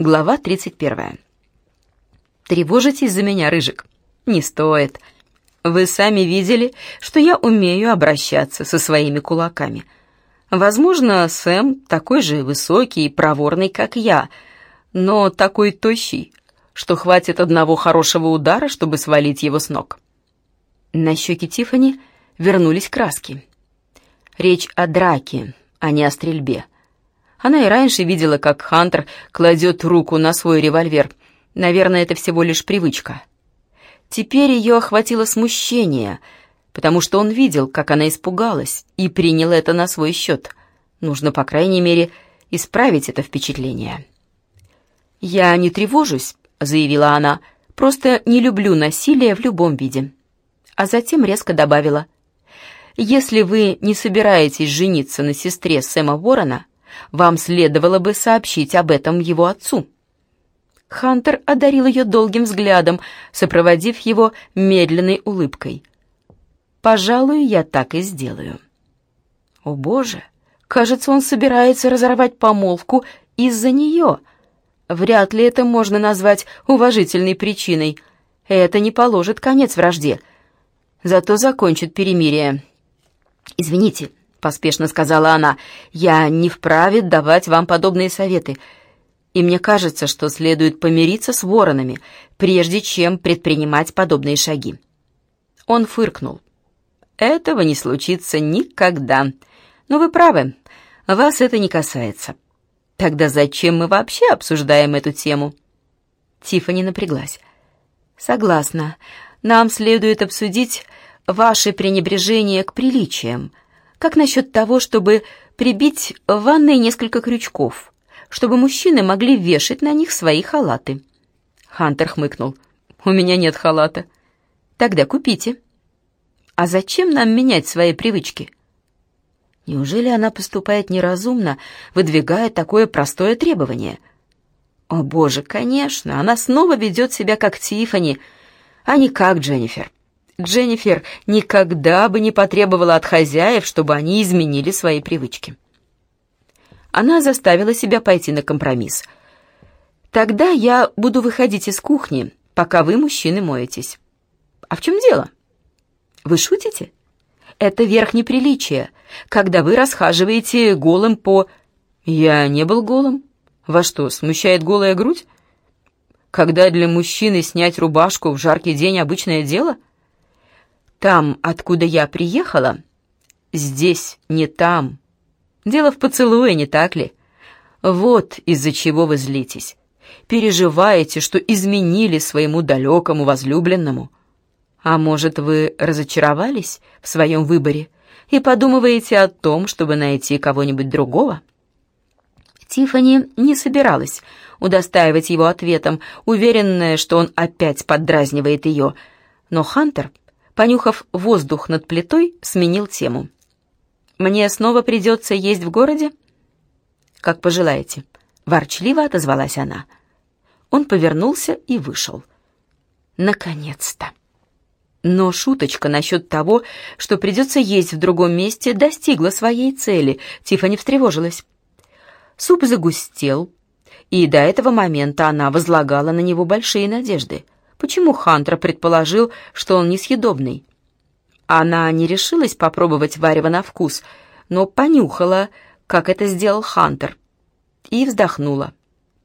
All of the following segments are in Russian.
Глава 31. Тревожитесь за меня, Рыжик? Не стоит. Вы сами видели, что я умею обращаться со своими кулаками. Возможно, Сэм такой же высокий и проворный, как я, но такой тощий, что хватит одного хорошего удара, чтобы свалить его с ног. На щеки Тифани вернулись краски. Речь о драке, а не о стрельбе. Она и раньше видела, как Хантер кладет руку на свой револьвер. Наверное, это всего лишь привычка. Теперь ее охватило смущение, потому что он видел, как она испугалась, и принял это на свой счет. Нужно, по крайней мере, исправить это впечатление. «Я не тревожусь», — заявила она, — «просто не люблю насилие в любом виде». А затем резко добавила, «Если вы не собираетесь жениться на сестре Сэма Ворона, вам следовало бы сообщить об этом его отцу». Хантер одарил ее долгим взглядом, сопроводив его медленной улыбкой. «Пожалуй, я так и сделаю». «О, Боже! Кажется, он собирается разорвать помолвку из-за нее. Вряд ли это можно назвать уважительной причиной. Это не положит конец вражде, зато закончит перемирие. Извините, — поспешно сказала она, — «я не вправе давать вам подобные советы, и мне кажется, что следует помириться с воронами, прежде чем предпринимать подобные шаги». Он фыркнул. «Этого не случится никогда. Но вы правы, вас это не касается. Тогда зачем мы вообще обсуждаем эту тему?» Тиффани напряглась. «Согласна. Нам следует обсудить ваше пренебрежение к приличиям», как насчет того, чтобы прибить в ванной несколько крючков, чтобы мужчины могли вешать на них свои халаты?» Хантер хмыкнул. «У меня нет халата». «Тогда купите». «А зачем нам менять свои привычки?» Неужели она поступает неразумно, выдвигая такое простое требование? О боже, конечно, она снова ведет себя как Тифани, а не как Дженнифер. Дженнифер никогда бы не потребовала от хозяев, чтобы они изменили свои привычки. Она заставила себя пойти на компромисс. «Тогда я буду выходить из кухни, пока вы, мужчины, моетесь». «А в чем дело?» «Вы шутите?» «Это верх неприличия, когда вы расхаживаете голым по...» «Я не был голым. Во что, смущает голая грудь?» «Когда для мужчины снять рубашку в жаркий день обычное дело?» Там, откуда я приехала, здесь не там. Дело в поцелуе, не так ли? Вот из-за чего вы злитесь. Переживаете, что изменили своему далекому возлюбленному. А может, вы разочаровались в своем выборе и подумываете о том, чтобы найти кого-нибудь другого? Тифани не собиралась удостаивать его ответом, уверенная, что он опять поддразнивает ее, но Хантер понюхав воздух над плитой, сменил тему. «Мне снова придется есть в городе?» «Как пожелаете», — ворчливо отозвалась она. Он повернулся и вышел. «Наконец-то!» Но шуточка насчет того, что придется есть в другом месте, достигла своей цели. Тиффани встревожилась. Суп загустел, и до этого момента она возлагала на него большие надежды — Почему Хантер предположил, что он несъедобный? Она не решилась попробовать варево на вкус, но понюхала, как это сделал Хантер, и вздохнула.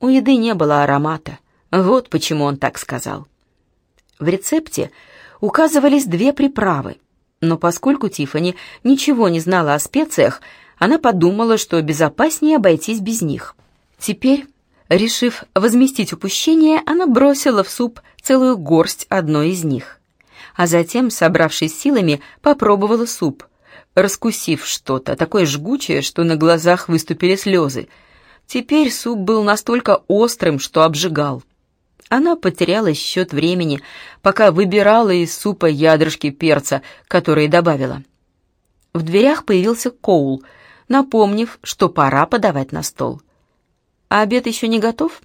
У еды не было аромата. Вот почему он так сказал. В рецепте указывались две приправы, но поскольку Тифани ничего не знала о специях, она подумала, что безопаснее обойтись без них. Теперь Решив возместить упущение, она бросила в суп целую горсть одной из них. А затем, собравшись силами, попробовала суп, раскусив что-то, такое жгучее, что на глазах выступили слезы. Теперь суп был настолько острым, что обжигал. Она потеряла счет времени, пока выбирала из супа ядрышки перца, которые добавила. В дверях появился Коул, напомнив, что пора подавать на стол. А обед еще не готов?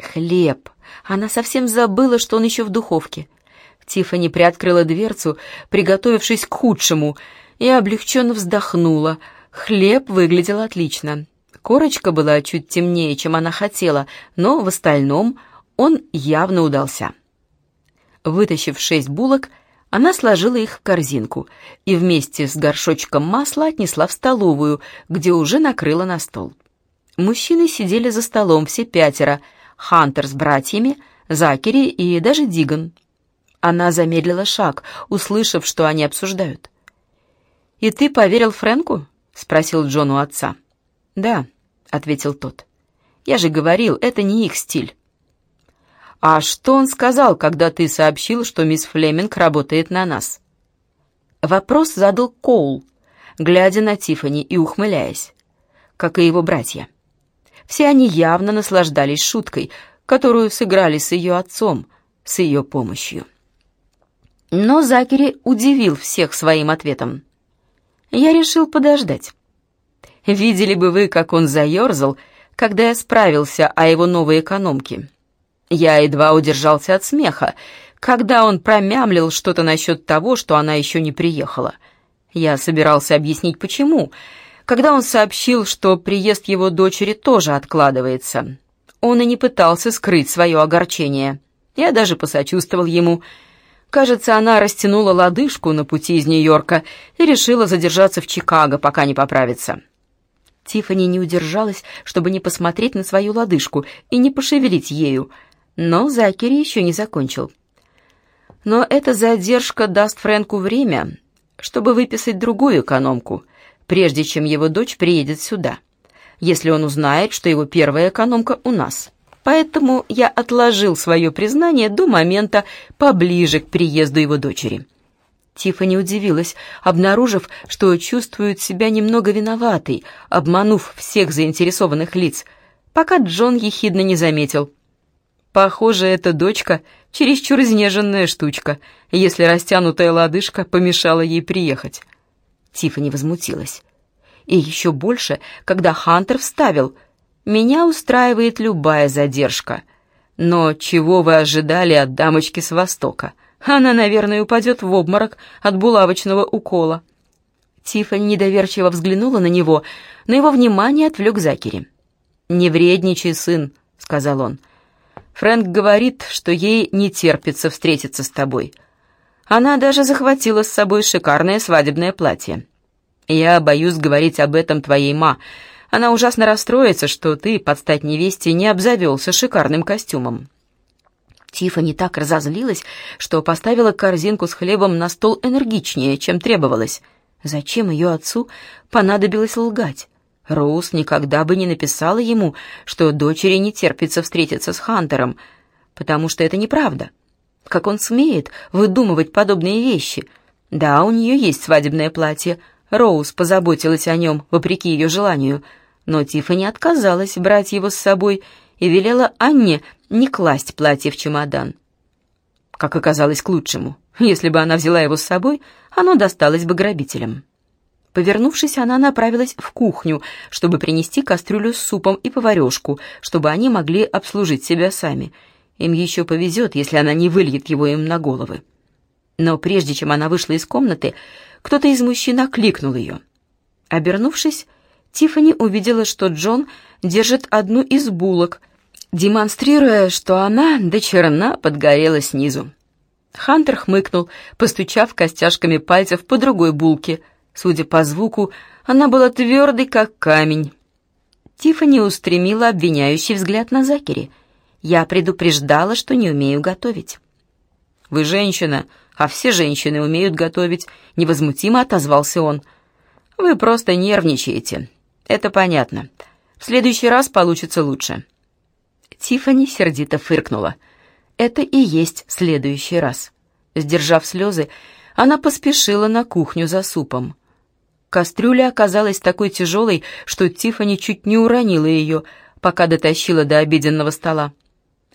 Хлеб. Она совсем забыла, что он еще в духовке. Тиффани приоткрыла дверцу, приготовившись к худшему, и облегченно вздохнула. Хлеб выглядел отлично. Корочка была чуть темнее, чем она хотела, но в остальном он явно удался. Вытащив шесть булок, она сложила их в корзинку и вместе с горшочком масла отнесла в столовую, где уже накрыла на стол. Мужчины сидели за столом, все пятеро, Хантер с братьями, Закери и даже Диган. Она замедлила шаг, услышав, что они обсуждают. «И ты поверил Фрэнку?» — спросил Джон у отца. «Да», — ответил тот. «Я же говорил, это не их стиль». «А что он сказал, когда ты сообщил, что мисс Флеминг работает на нас?» Вопрос задал Коул, глядя на Тифани и ухмыляясь, как и его братья. Все они явно наслаждались шуткой, которую сыграли с ее отцом, с ее помощью. Но Закери удивил всех своим ответом. Я решил подождать. Видели бы вы, как он заерзал, когда я справился о его новой экономке. Я едва удержался от смеха, когда он промямлил что-то насчет того, что она еще не приехала. Я собирался объяснить, почему, когда он сообщил, что приезд его дочери тоже откладывается. Он и не пытался скрыть свое огорчение. Я даже посочувствовал ему. Кажется, она растянула лодыжку на пути из Нью-Йорка и решила задержаться в Чикаго, пока не поправится. Тиффани не удержалась, чтобы не посмотреть на свою лодыжку и не пошевелить ею — но Закери еще не закончил. Но эта задержка даст Фрэнку время, чтобы выписать другую экономку, прежде чем его дочь приедет сюда, если он узнает, что его первая экономка у нас. Поэтому я отложил свое признание до момента поближе к приезду его дочери. Тиффани удивилась, обнаружив, что чувствует себя немного виноватой, обманув всех заинтересованных лиц, пока Джон ехидно не заметил. Похоже, эта дочка — чересчур изнеженная штучка, если растянутая лодыжка помешала ей приехать. Тиффани возмутилась. И еще больше, когда Хантер вставил «Меня устраивает любая задержка». Но чего вы ожидали от дамочки с Востока? Она, наверное, упадет в обморок от булавочного укола. Тиффани недоверчиво взглянула на него, но его внимание отвлек Закери. «Не вредничай, сын», — сказал он. Фрэнк говорит, что ей не терпится встретиться с тобой. Она даже захватила с собой шикарное свадебное платье. Я боюсь говорить об этом твоей ма. Она ужасно расстроится, что ты, под стать невесте, не обзавелся шикарным костюмом». Тиффани так разозлилась, что поставила корзинку с хлебом на стол энергичнее, чем требовалось. Зачем ее отцу понадобилось лгать? Роуз никогда бы не написала ему, что дочери не терпится встретиться с Хантером, потому что это неправда. Как он смеет выдумывать подобные вещи? Да, у нее есть свадебное платье. Роуз позаботилась о нем, вопреки ее желанию. Но Тиффани отказалась брать его с собой и велела Анне не класть платье в чемодан. Как оказалось, к лучшему. Если бы она взяла его с собой, оно досталось бы грабителям. Повернувшись, она направилась в кухню, чтобы принести кастрюлю с супом и поварешку, чтобы они могли обслужить себя сами. Им еще повезет, если она не выльет его им на головы. Но прежде чем она вышла из комнаты, кто-то из мужчин окликнул ее. Обернувшись, Тиффани увидела, что Джон держит одну из булок, демонстрируя, что она до черна подгорела снизу. Хантер хмыкнул, постучав костяшками пальцев по другой булке — Судя по звуку, она была твердой, как камень. Тиффани устремила обвиняющий взгляд на Закери. Я предупреждала, что не умею готовить. «Вы женщина, а все женщины умеют готовить», — невозмутимо отозвался он. «Вы просто нервничаете. Это понятно. В следующий раз получится лучше». Тиффани сердито фыркнула. «Это и есть следующий раз». Сдержав слезы, она поспешила на кухню за супом. Кастрюля оказалась такой тяжелой, что Тиффани чуть не уронила ее, пока дотащила до обеденного стола.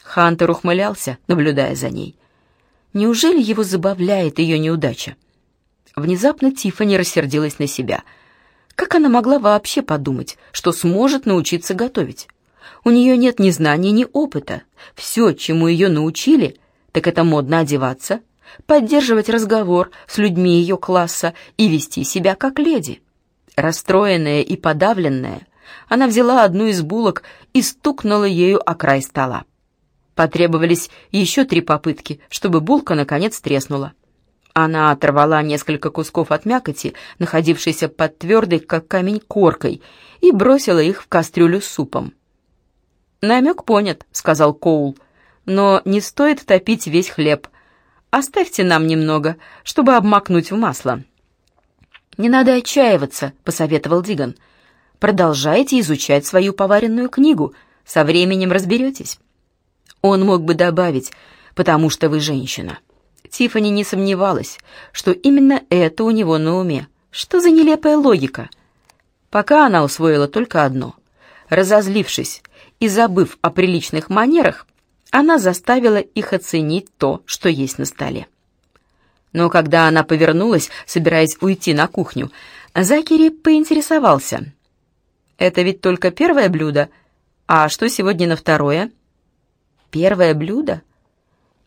Хантер ухмылялся, наблюдая за ней. Неужели его забавляет ее неудача? Внезапно Тиффани рассердилась на себя. Как она могла вообще подумать, что сможет научиться готовить? У нее нет ни знаний, ни опыта. Все, чему ее научили, так это модно одеваться, поддерживать разговор с людьми ее класса и вести себя как леди. Расстроенная и подавленная, она взяла одну из булок и стукнула ею о край стола. Потребовались еще три попытки, чтобы булка наконец треснула. Она оторвала несколько кусков от мякоти, находившейся под твердой, как камень, коркой, и бросила их в кастрюлю с супом. «Намек понят», — сказал Коул, — «но не стоит топить весь хлеб. Оставьте нам немного, чтобы обмакнуть в масло». «Не надо отчаиваться», — посоветовал Диган. «Продолжайте изучать свою поваренную книгу. Со временем разберетесь». Он мог бы добавить, потому что вы женщина. Тиффани не сомневалась, что именно это у него на уме. Что за нелепая логика? Пока она усвоила только одно. Разозлившись и забыв о приличных манерах, она заставила их оценить то, что есть на столе. Но когда она повернулась, собираясь уйти на кухню, Закери поинтересовался. «Это ведь только первое блюдо. А что сегодня на второе?» Первое блюдо?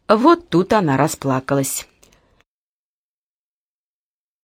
Вот тут она расплакалась.